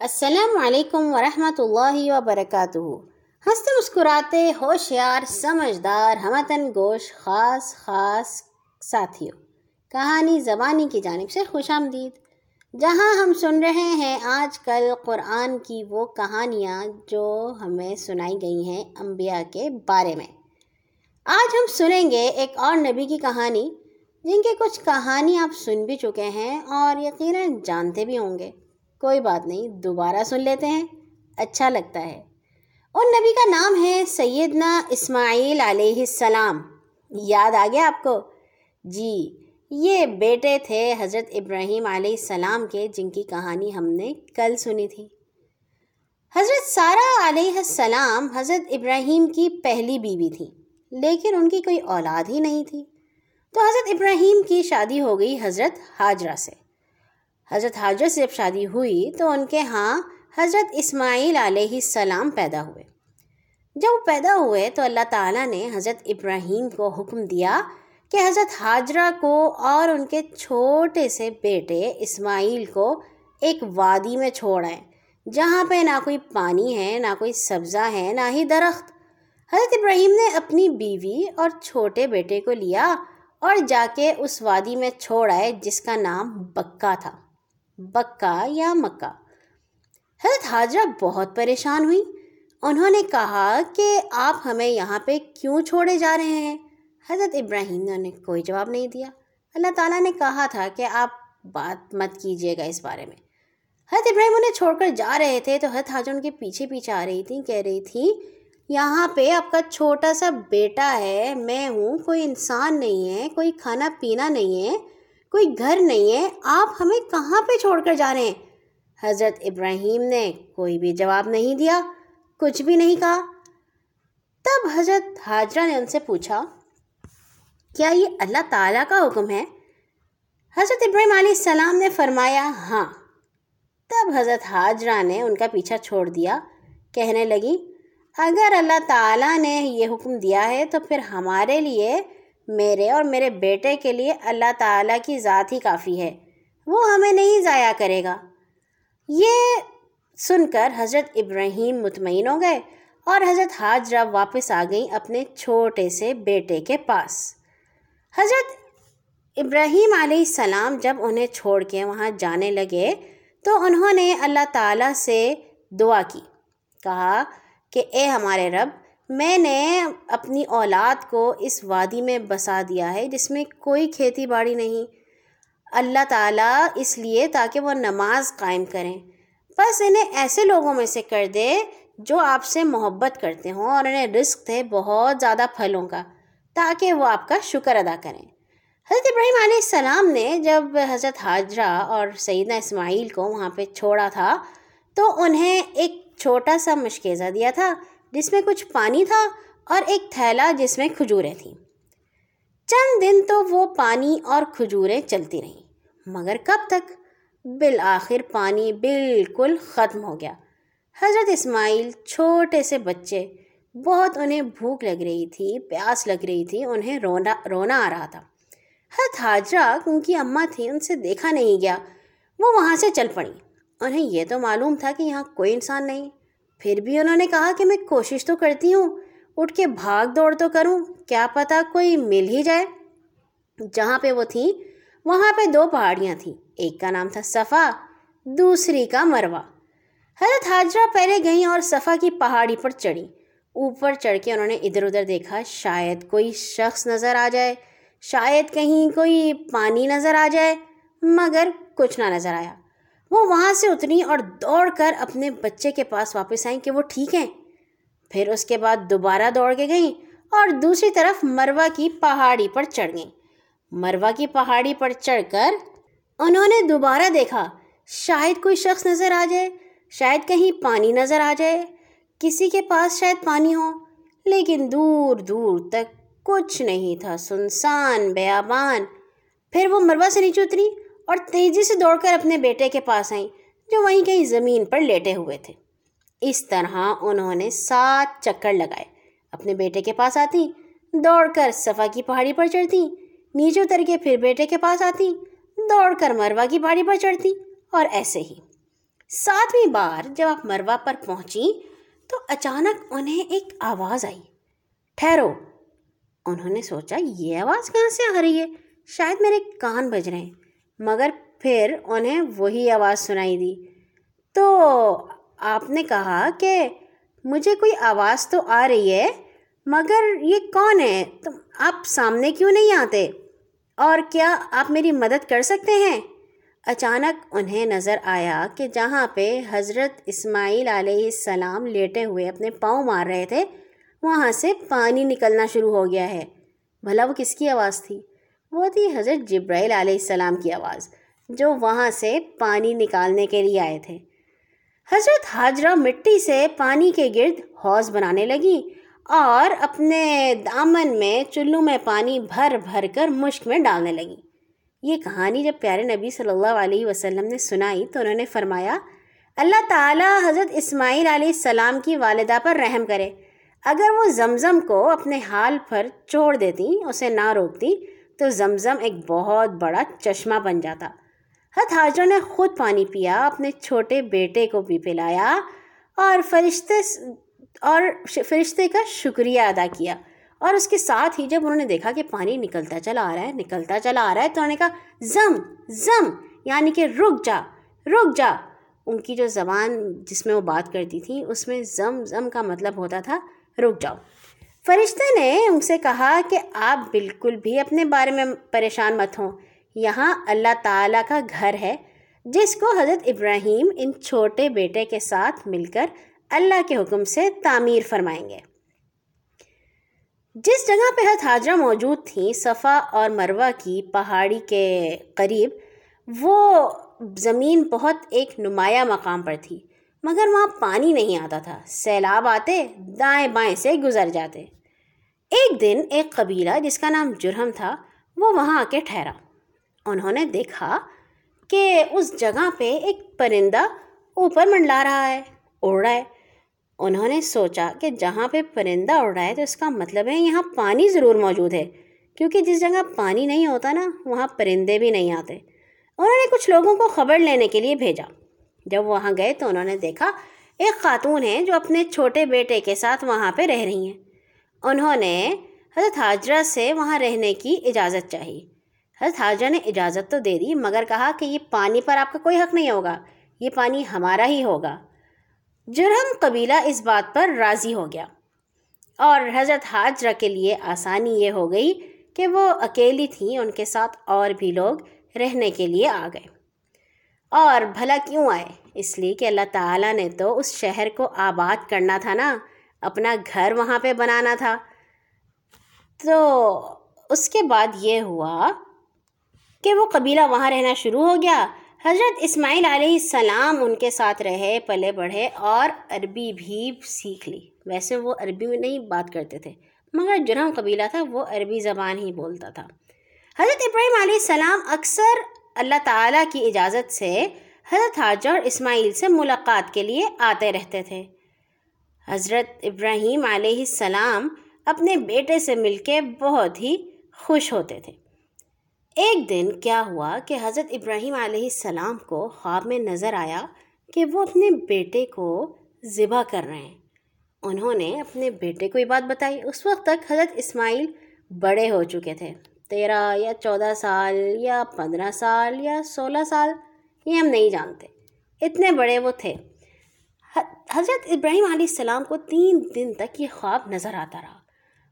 السلام علیکم ورحمۃ اللہ وبرکاتہ۔ ہنستے مسکراتے، ہوشیار، سمجھدار، ہمتن گوش، خاص خاص ساتھیوں۔ کہانی زبانی کی جانب سے خوش آمدید۔ جہاں ہم سن رہے ہیں، آج کل قرآن کی وہ کہانیاں جو ہمیں سنائی گئی ہیں انبیاء کے بارے میں۔ آج ہم سنیں گے ایک اور نبی کی کہانی، جن کے کچھ کہانی آپ سن بھی چکے ہیں اور یقیناً جانتے بھی ہوں گے۔ کوئی بات نہیں، دوبارہ سن لیتے ہیں۔ اچھا لگتا ہے۔ ان نبی کا نام ہے سیدنا اسماعیل علیہ السلام۔ یاد آ گیا آپ کو؟ جی یہ بیٹے تھے حضرت ابراہیم علیہ السلام کے، جن کی کہانی ہم نے کل سنی تھی۔ حضرت سارہ علیہ السلام حضرت ابراہیم کی پہلی بیوی تھی، لیکن ان کی کوئی اولاد ہی نہیں تھی۔ تو حضرت ابراہیم کی شادی ہو گئی حضرت حاجرہ سے۔ حضرت حاجر سے جب شادی ہوئی تو ان کے ہاں حضرت اسماعیل علیہ السلام پیدا ہوئے۔ جب وہ پیدا ہوئے تو اللہ تعالیٰ نے حضرت ابراہیم کو حکم دیا کہ حضرت حاجرہ کو اور ان کے چھوٹے سے بیٹے اسماعیل کو ایک وادی میں چھوڑ آئیں جہاں پہ نہ کوئی پانی ہے، نہ کوئی سبزہ ہے، نہ ہی درخت۔ حضرت ابراہیم نے اپنی بیوی اور چھوٹے بیٹے کو لیا اور جا کے اس وادی میں چھوڑ آئے جس کا نام بکا تھا۔ بکا یا مکہ حضرت حاجرہ بہت پریشان ہوئی۔ انہوں نے کہا کہ آپ ہمیں یہاں پہ کیوں چھوڑے جا رہے ہیں؟ حضرت ابراہیم نے انہیں کوئی جواب نہیں دیا۔ اللہ تعالیٰ نے کہا تھا کہ آپ بات مت کیجیے گا اس بارے میں۔ حضرت ابراہیم انہیں چھوڑ کر جا رہے تھے تو حضرت حاجر ان کے پیچھے پیچھے آ رہی تھیں، کہہ رہی تھی یہاں پہ آپ کا چھوٹا سا بیٹا ہے، میں ہوں، کوئی انسان نہیں ہے، کوئی کھانا پینا نہیں ہے۔ کوئی گھر نہیں ہے، آپ ہمیں کہاں پہ چھوڑ کر جا رہے ہیں؟ حضرت ابراہیم نے کوئی بھی جواب نہیں دیا، کچھ بھی نہیں کہا۔ تب حضرت حاجرہ نے ان سے پوچھا، کیا یہ اللہ تعالیٰ کا حکم ہے؟ حضرت ابراہیم علیہ السلام نے فرمایا ہاں۔ تب حضرت حاجرہ نے ان کا پیچھا چھوڑ دیا۔ کہنے لگی، اگر اللہ تعالیٰ نے یہ حکم دیا ہے تو پھر ہمارے لیے میرے اور میرے بیٹے کے لیے اللہ تعالیٰ کی ذات ہی کافی ہے۔ وہ ہمیں نہیں ضائع کرے گا۔ یہ سن کر حضرت ابراہیم مطمئن ہو گئے اور حضرت حاجرہ واپس آ گئیں اپنے چھوٹے سے بیٹے کے پاس۔ حضرت ابراہیم علیہ السلام جب انہیں چھوڑ کے وہاں جانے لگے تو انہوں نے اللہ تعالیٰ سے دعا کی۔ کہا کہ اے ہمارے رب میں نے اپنی اولاد کو اس وادی میں بسا دیا ہے جس میں کوئی کھیتی باڑی نہیں۔ اللہ تعالیٰ اس لیے تاکہ وہ نماز قائم کریں۔ بس انہیں ایسے لوگوں میں سے کر دے جو آپ سے محبت کرتے ہوں اور انہیں رزق تھے بہت زیادہ پھلوں کا، تاکہ وہ آپ کا شکر ادا کریں۔ حضرت ابراہیم علیہ السلام نے جب حضرت حاجرہ اور سیدہ اسماعیل کو وہاں پہ چھوڑا تھا تو انہیں ایک چھوٹا سا مشکیزہ دیا تھا۔ جس میں کچھ پانی تھا اور ایک تھیلا جس میں کھجوریں تھیں۔ چند دن تو وہ پانی اور کھجوریں چلتی رہیں، مگر کب تک؟ بالآخر پانی بالکل ختم ہو گیا۔ حضرت اسماعیل چھوٹے سے بچے، بہت انہیں بھوک لگ رہی تھی، پیاس لگ رہی تھی، انہیں رونا رونا آ رہا تھا۔ حضرت حاجرہ ان کی اماں تھیں ان سے دیکھا نہیں گیا، وہ وہاں سے چل پڑی۔ انہیں یہ تو معلوم تھا کہ یہاں کوئی انسان نہیں۔ پھر بھی انہوں نے کہا کہ میں کوشش تو کرتی ہوں، اٹھ کے بھاگ دوڑ تو کروں، کیا پتہ کوئی مل ہی جائے۔ جہاں پہ وہ تھیں، وہاں پہ دو پہاڑیاں تھیں، ایک کا نام تھا صفا، دوسری کا مروا حضرت حاجرہ پہلے گئیں اور صفا کی پہاڑی پر چڑھی اوپر چڑھ کے انہوں نے ادھر ادھر دیکھا، شاید کوئی شخص نظر آ جائے، شاید کہیں کوئی پانی نظر آ جائے، مگر کچھ نہ نظر آیا۔ وہ وہاں سے اتری اور دوڑ کر اپنے بچے کے پاس واپس آئیں کہ وہ ٹھیک ہیں۔ پھر اس کے بعد دوبارہ دوڑ کے گئیں اور دوسری طرف مروا کی پہاڑی پر چڑھ گئیں۔ مروا کی پہاڑی پر چڑھ کر انہوں نے دوبارہ دیکھا، شاید کوئی شخص نظر آ جائے، شاید کہیں پانی نظر آ جائے۔ کسی کے پاس شاید پانی ہو، لیکن دور دور تک کچھ نہیں تھا۔ سنسان، بیابان۔ پھر وہ مروا سے نیچے اتری اور تیزی سے دوڑ کر اپنے بیٹے کے پاس آئیں، جو وہیں کہیں زمین پر لیٹے ہوئے تھے۔ اس طرح انہوں نے سات چکر لگائے۔ اپنے بیٹے کے پاس آتی دوڑ کر صفا کی پہاڑی پر چڑھتی نیچے اتر کے پھر بیٹے کے پاس آتی دوڑ کر مروا کی پہاڑی پر چڑھتی اور ایسے ہی ساتویں بار جب آپ مروا پر پہنچی تو اچانک انہیں ایک آواز آئی۔ ٹھہرو۔ انہوں نے سوچا، یہ آواز کہاں سے آ رہی ہے؟ شاید میرے کان بج رہے ہیں۔ مگر پھر انہیں وہی آواز سنائی دی۔ تو آپ نے کہا کہ مجھے کوئی آواز تو آ رہی ہے، مگر یہ کون ہے؟ تم آپ سامنے کیوں نہیں آتے؟ اور کیا آپ میری مدد کر سکتے ہیں؟ اچانک انہیں نظر آیا کہ جہاں پہ حضرت اسماعیل علیہ السلام لیٹے ہوئے اپنے پاؤں مار رہے تھے، وہاں سے پانی نکلنا شروع ہو گیا ہے۔ بھلا وہ کس کی آواز تھی؟ وہ تھی حضرت جبرائیل علیہ السلام کی آواز، جو وہاں سے پانی نکالنے کے لیے آئے تھے۔ حضرت حاجرہ مٹی سے پانی کے گرد حوض بنانے لگی اور اپنے دامن میں چلو میں پانی بھر بھر کر مشک میں ڈالنے لگی یہ کہانی جب پیارے نبی صلی اللہ علیہ وسلم نے سنائی تو انہوں نے فرمایا، اللہ تعالیٰ حضرت اسماعیل علیہ السلام کی والدہ پر رحم کرے۔ اگر وہ زمزم کو اپنے حال پر چھوڑ دیتی اسے نہ روکتی تو زمزم ایک بہت بڑا چشمہ بن جاتا۔ حت نے خود پانی پیا، اپنے چھوٹے بیٹے کو بھی پلایا اور فرشتے اور فرشتے کا شکریہ ادا کیا۔ اور اس کے ساتھ ہی جب انہوں نے دیکھا کہ پانی نکلتا چلا آ رہا ہے، نکلتا چلا آ رہا ہے، تو انہوں نے کہا، زم زم یعنی کہ رک جا رک جا۔ ان کی جو زبان جس میں وہ بات کرتی تھی اس میں زم زم کا مطلب ہوتا تھا، رک جاؤ۔ فرشتے نے ان سے کہا کہ آپ بالکل بھی اپنے بارے میں پریشان مت ہوں۔ یہاں اللہ تعالیٰ کا گھر ہے، جس کو حضرت ابراہیم ان چھوٹے بیٹے کے ساتھ مل کر اللہ کے حکم سے تعمیر فرمائیں گے۔ جس جگہ پہ حضرت حاجرہ موجود تھیں، صفا اور مروہ کی پہاڑی کے قریب، وہ زمین بہت ایک نمایاں مقام پر تھی۔ مگر وہاں پانی نہیں آتا تھا۔ سیلاب آتے، دائیں بائیں سے گزر جاتے۔ ایک دن ایک قبیلہ جس کا نام جرہم تھا، وہ وہاں آ کے ٹھہرا۔ انہوں نے دیکھا کہ اس جگہ پہ ایک پرندہ اوپر منڈلا رہا ہے، اڑ رہا ہے۔ انہوں نے سوچا کہ جہاں پہ پرندہ اڑ رہا ہے تو اس کا مطلب ہے یہاں پانی ضرور موجود ہے۔ کیونکہ جس جگہ پانی نہیں ہوتا نا، وہاں پرندے بھی نہیں آتے۔ انہوں نے کچھ لوگوں کو خبر لینے کے لیے بھیجا۔ جب وہاں گئے تو انہوں نے دیکھا، ایک خاتون ہے جو اپنے چھوٹے بیٹے کے ساتھ وہاں پہ رہ رہی ہیں۔ انہوں نے حضرت حاجرہ سے وہاں رہنے کی اجازت چاہی۔ حضرت حاجرہ نے اجازت تو دے دی، مگر کہا کہ یہ پانی پر آپ کا کوئی حق نہیں ہوگا، یہ پانی ہمارا ہی ہوگا۔ جرہم قبیلہ اس بات پر راضی ہو گیا۔ اور حضرت حاجرہ کے لیے آسانی یہ ہو گئی کہ وہ اکیلی تھیں، ان کے ساتھ اور بھی لوگ رہنے کے لیے آ گئے۔ اور بھلا کیوں آئے؟ اس لیے کہ اللہ تعالیٰ نے تو اس شہر کو آباد کرنا تھا نا، اپنا گھر وہاں پہ بنانا تھا۔ تو اس کے بعد یہ ہوا کہ وہ قبیلہ وہاں رہنا شروع ہو گیا۔ حضرت اسماعیل علیہ السلام ان کے ساتھ رہے، پلے بڑھے اور عربی بھی سیکھ لی۔ ویسے وہ عربی میں نہیں بات کرتے تھے، مگر جرم قبیلہ تھا وہ عربی زبان ہی بولتا تھا۔ حضرت ابراہیم علیہ السلام اکثر اللہ تعالیٰ کی اجازت سے حضرت حاجر اسماعیل سے ملاقات کے لیے آتے رہتے تھے۔ حضرت ابراہیم علیہ السلام اپنے بیٹے سے مل کے بہت ہی خوش ہوتے تھے۔ ایک دن کیا ہوا کہ حضرت ابراہیم علیہ السلام کو خواب میں نظر آیا کہ وہ اپنے بیٹے کو ذبح کر رہے ہیں۔ انہوں نے اپنے بیٹے کو یہ بات بتائی۔ اس وقت تک حضرت اسماعیل بڑے ہو چکے تھے۔ تیرہ یا چودہ سال یا پندرہ سال یا سولہ سال، یہ ہم نہیں جانتے۔ اتنے بڑے وہ تھے۔ حضرت ابراہیم علیہ السلام کو تین دن تک یہ خواب نظر آتا رہا۔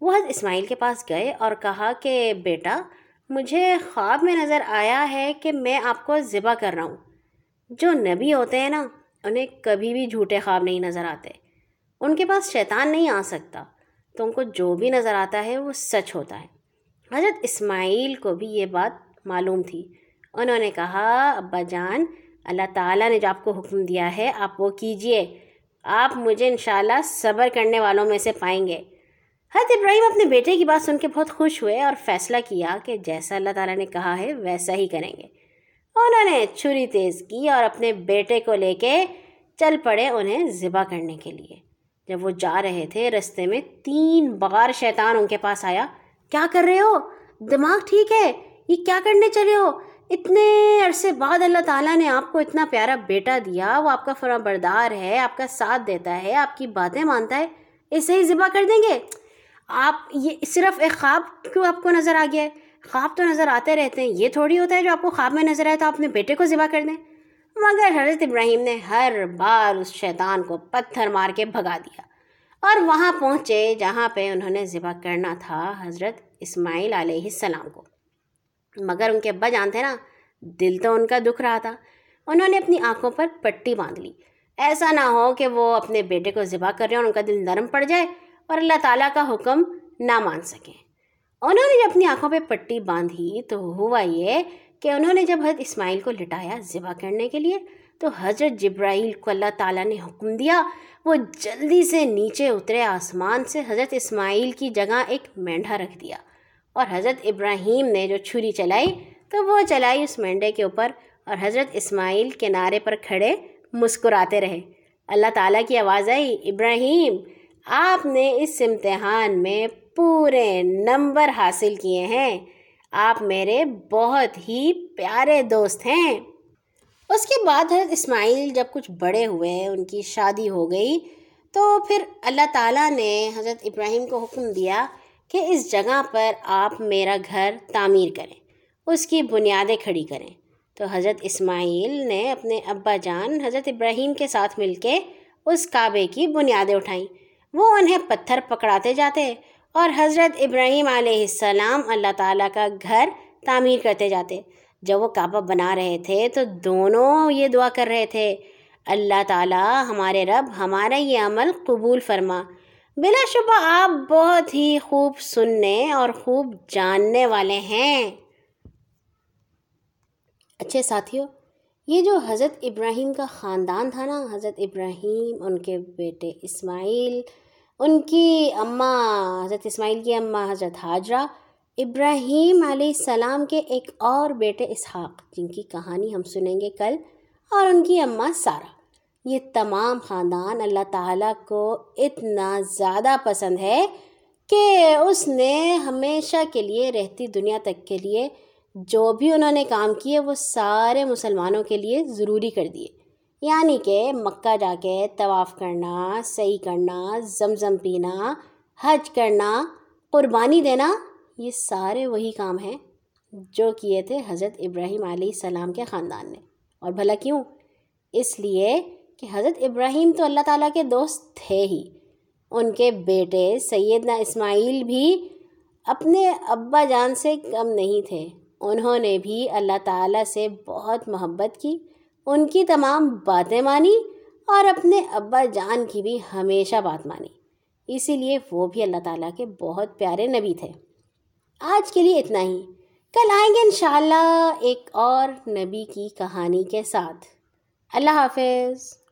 وہ حضرت اسماعیل کے پاس گئے اور کہا کہ، بیٹا، مجھے خواب میں نظر آیا ہے کہ میں آپ کو ذبح کر رہا ہوں۔ جو نبی ہوتے ہیں نا، انہیں کبھی بھی جھوٹے خواب نہیں نظر آتے۔ ان کے پاس شیطان نہیں آ سکتا۔ تو ان کو جو بھی نظر آتا ہے وہ سچ ہوتا ہے۔ حضرت اسماعیل کو بھی یہ بات معلوم تھی۔ انہوں نے کہا، ابا جان، اللہ تعالیٰ نے جو آپ کو حکم دیا ہے، آپ وہ کیجیے۔ آپ مجھے انشاءاللہ صبر کرنے والوں میں سے پائیں گے۔ حضرت ابراہیم اپنے بیٹے کی بات سن کے بہت خوش ہوئے اور فیصلہ کیا کہ جیسا اللہ تعالیٰ نے کہا ہے، ویسا ہی کریں گے۔ انہوں نے چھری تیز کی اور اپنے بیٹے کو لے کے چل پڑے انہیں ذبح کرنے کے لیے۔ جب وہ جا رہے تھے، رستے میں تین بار شیطان ان کے پاس آیا۔ کیا کر رہے ہو؟ دماغ ٹھیک ہے؟ یہ کیا کرنے چلے ہو؟ اتنے عرصے بعد اللہ تعالیٰ نے آپ کو اتنا پیارا بیٹا دیا، وہ آپ کا فرا بردار ہے، آپ کا ساتھ دیتا ہے، آپ کی باتیں مانتا ہے، اسے ہی ذبح کر دیں گے؟ آپ، یہ صرف ایک خواب کیوں آپ کو نظر آ گیا ہے؟ خواب تو نظر آتے رہتے ہیں، یہ تھوڑی ہوتا ہے جو آپ کو خواب میں نظر آئے تو آپ اپنے بیٹے کو ذبح کر دیں۔ مگر حضرت ابراہیم نے ہر بار اس شیطان کو پتھر مار کے بھگا دیا۔ اور وہاں پہنچے جہاں پہ انہوں نے ذبح کرنا تھا حضرت اسماعیل علیہ السلام کو۔ مگر ان کے ابا جانتے نا، دل تو ان کا دکھ رہا تھا۔ انہوں نے اپنی آنکھوں پر پٹی باندھ لی۔ ایسا نہ ہو کہ وہ اپنے بیٹے کو ذبح کر رہے ہیں اور ان کا دل نرم پڑ جائے اور اللہ تعالیٰ کا حکم نہ مان سکیں انہوں نے جب اپنی آنکھوں پہ پٹی باندھی تو ہوا یہ کہ انہوں نے جب حضرت اسماعیل کو لٹایا ذبح کرنے کے لیے تو حضرت جبرائیل کو اللہ تعالیٰ نے حکم دیا، وہ جلدی سے نیچے اترے آسمان سے حضرت اسماعیل کی جگہ ایک مینڈھا رکھ دیا۔ اور حضرت ابراہیم نے جو چھری چلائی، تو وہ چلائی اس مینڈے کے اوپر۔ اور حضرت اسماعیل کنارے پر کھڑے مسکراتے رہے۔ اللہ تعالیٰ کی آواز آئی، ابراہیم، آپ نے اس امتحان میں پورے نمبر حاصل کیے ہیں۔ آپ میرے بہت ہی پیارے دوست ہیں۔ اس کے بعد حضرت اسماعیل جب کچھ بڑے ہوئے، ان کی شادی ہو گئی، تو پھر اللہ تعالیٰ نے حضرت ابراہیم کو حکم دیا کہ اس جگہ پر آپ میرا گھر تعمیر کریں، اس کی بنیادیں کھڑی کریں۔ تو حضرت اسماعیل نے اپنے ابا جان حضرت ابراہیم کے ساتھ مل کے اس کعبے کی بنیادیں اٹھائیں۔ وہ انہیں پتھر پکڑاتے جاتے اور حضرت ابراہیم علیہ السلام اللہ تعالیٰ کا گھر تعمیر کرتے جاتے۔ جب وہ کعبہ بنا رہے تھے تو دونوں یہ دعا کر رہے تھے، اللہ تعالیٰ ہمارے رب، ہمارا یہ عمل قبول فرما۔ بلا شبہ آپ بہت ہی خوب سننے اور خوب جاننے والے ہیں۔ اچھے ساتھیوں، یہ جو حضرت ابراہیم کا خاندان تھا نا، حضرت ابراہیم، ان کے بیٹے اسماعیل، ان کی اماں، حضرت اسماعیل کی اماں حضرت حاجرہ ابراہیم علیہ السلام کے ایک اور بیٹے اسحاق، جن کی کہانی ہم سنیں گے کل، اور ان کی اماں سارہ۔ یہ تمام خاندان اللہ تعالیٰ کو اتنا زیادہ پسند ہے کہ اس نے ہمیشہ کے لیے رہتی دنیا تک کے لیے جو بھی انہوں نے کام کیے، وہ سارے مسلمانوں کے لیے ضروری کر دیے۔ یعنی کہ مکہ جا کے طواف کرنا، صحیح کرنا، زمزم پینا، حج کرنا، قربانی دینا یہ سارے وہی کام ہیں جو کیے تھے حضرت ابراہیم علیہ السلام کے خاندان نے۔ اور بھلا کیوں؟ اس لیے کہ حضرت ابراہیم تو اللہ تعالیٰ کے دوست تھے ہی۔ ان کے بیٹے سیدنا اسماعیل بھی اپنے ابا جان سے کم نہیں تھے۔ انہوں نے بھی اللہ تعالیٰ سے بہت محبت کی، ان کی تمام باتیں مانی اور اپنے ابا جان کی بھی ہمیشہ بات مانی۔ اسی لیے وہ بھی اللہ تعالیٰ کے بہت پیارے نبی تھے۔ آج کے لیے اتنا ہی۔ کل آئیں گے انشاءاللہ ایک اور نبی کی کہانی کے ساتھ۔ اللہ حافظ۔